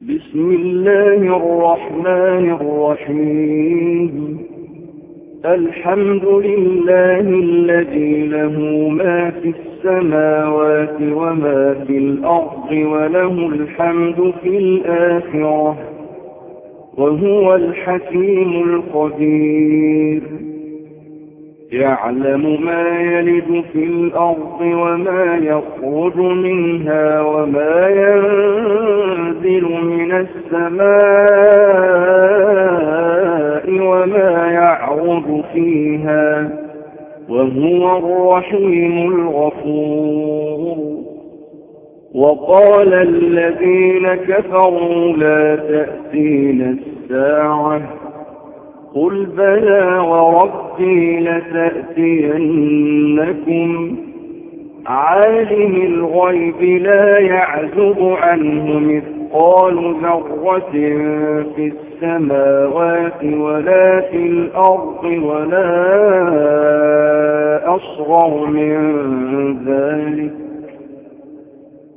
بسم الله الرحمن الرحيم. الحمد لله الذي له ما في السماوات وما في الأرض وله الحمد في الآخرة وهو الحكيم القدير. يعلم ما يلد في الأرض وما يخرج منها وما ينزل من السماء وما يعرض فيها وهو الرحيم الغفور. وقال الذين كفروا لا تأتين الساعة قل بلى وربي لتأتينكم عالم الغيب لا يعزب عنه مثقال ذرة في السماوات ولا في الأرض ولا أصغر من ذلك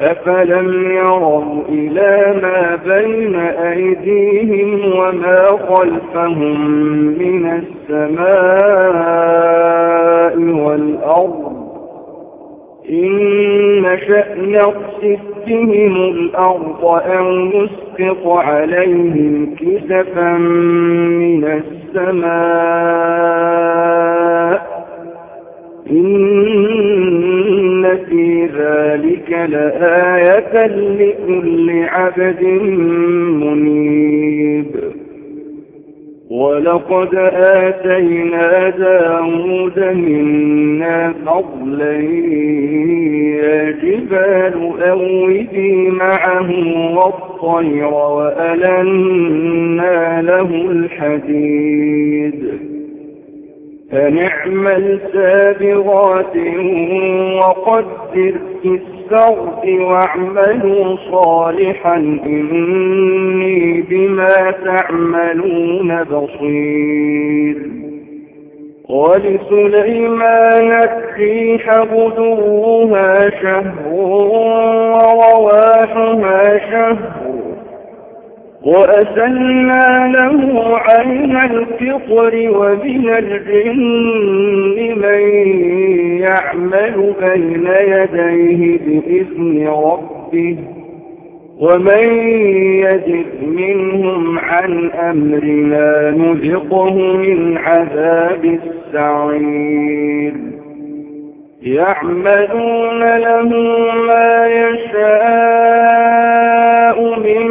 أفلم يروا إلى ما بين أيديهم وما خلفهم من السماء والأرض إن نشأ نقصف بهم الأرض أو نسقط عليهم كسفا من السماء إن في ذلك لآية لكل عبد منيب. ولقد آتينا داود منا فضلا يا جبال أوبي معه والطير وألنا له الحديد. فنعم سابغات وقدر في السرد واعملوا صالحا إني بما تعملون بصير. ولسليمان الريح غدوها شهر ورواحها شهر وأسلنا له عين الفطر ومن الجن من يعمل بين يديه بإذن ربه ومن يزد منهم عن أمرنا نذقه من عذاب السعير. يعملون له ما يشاء من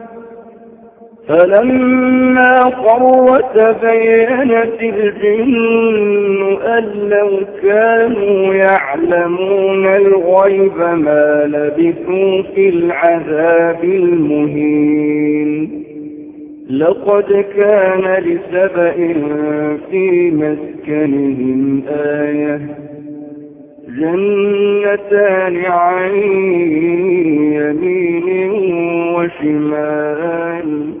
فلما قر تبينت الجن أن لو كانوا يعلمون الغيب ما لبثوا في العذاب المهين. لقد كان لسبأ في مسكنهم آية. جنتان عن يمين وشمال.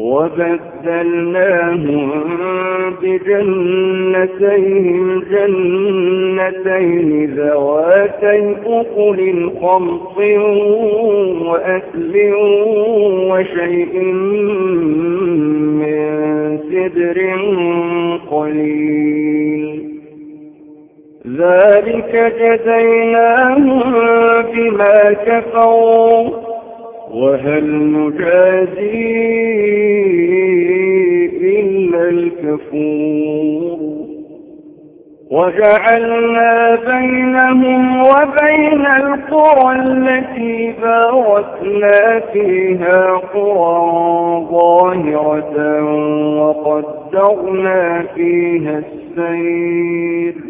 وبدلناهم بجنتيهم جنتين ذواتي أقل خمط وأكل وشيء من سدر قليل. ذلك جزيناهم بما كفروا. وهل نجازي إلا الكفور؟ وجعلنا بينهم وبين القرى التي باركنا فيها قرى ظاهرة وقدرنا فيها السير.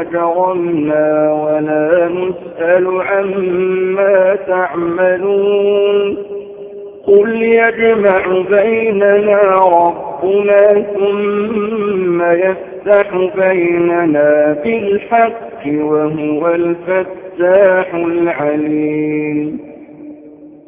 أجرمنا ولا نسأل عما تعملون قل يجمع بيننا ربنا ثم يفتح بيننا بالحق وهو الفتاح العليم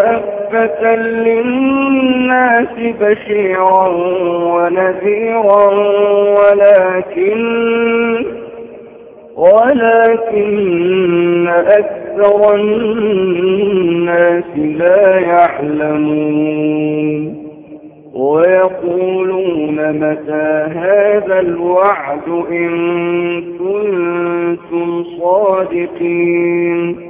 كافة للناس بشيرا ونذيرا ولكن ولكن أكثر الناس لا يعلمون ويقولون متى هذا الوعد إن كنتم صادقين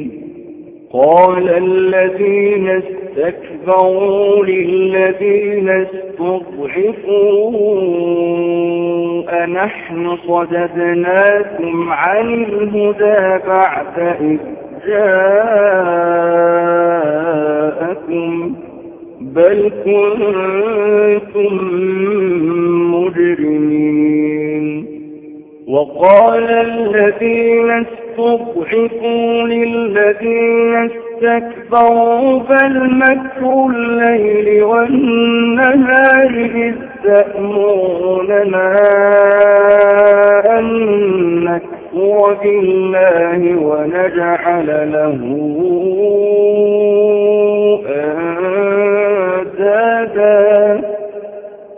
قال الذين استكبروا للذين استضعفوا أنحن صددناكم عن الهدى بعد إذ جاءكم بل كنتم مجرمين. وقال الذين استضعفوا للذين استكبروا بل الليل والنهار إذ تأمروننا أن نكفر بالله ونجعل له أندادا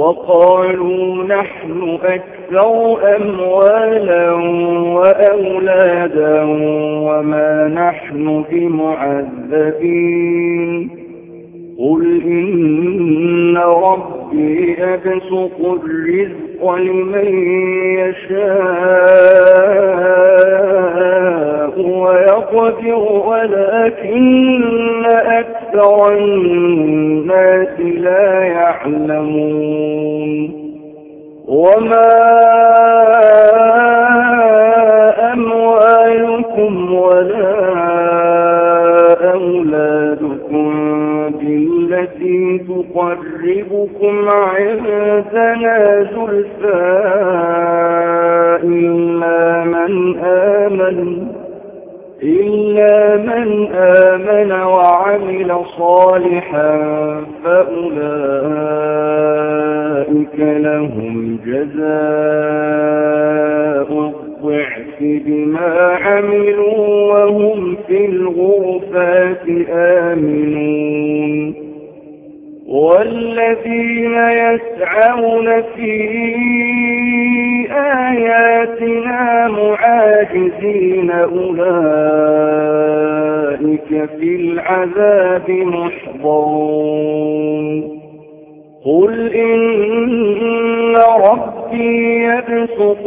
وقالوا نحن أكثر أموالا وأولادا وما نحن بمعذبين. قل إن ربي أبسط الرزق لمن يشاء ويقدر ولكن أكثر الناس لا يعلمون. وما عملوا وهم في الغرفات آمنون. والذين يسعون في آياتنا معاجزين أولئك في العذاب محضرون. قل إن ربي يبسط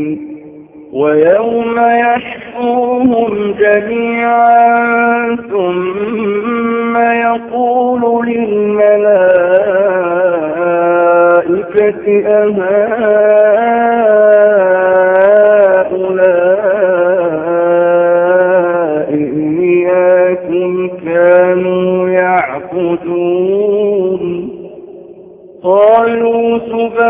ويوم يحشرهم جميعا ثم يقول للملائكة أهؤلاء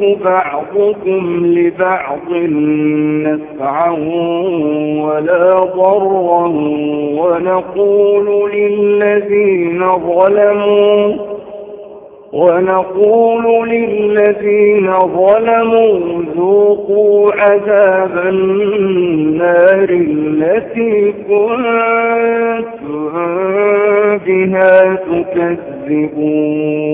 يملك بعضكم لبعض نفعا ولا ضرا ونقول للذين ظلموا ونقول للذين ظلموا ذوقوا عذاب النار التي كنتم بها تكذبون.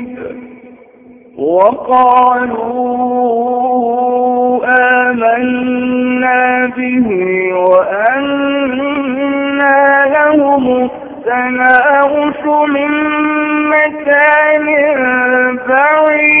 وقالوا آمنا به وأنا لهم التناوش من مكان بعيد.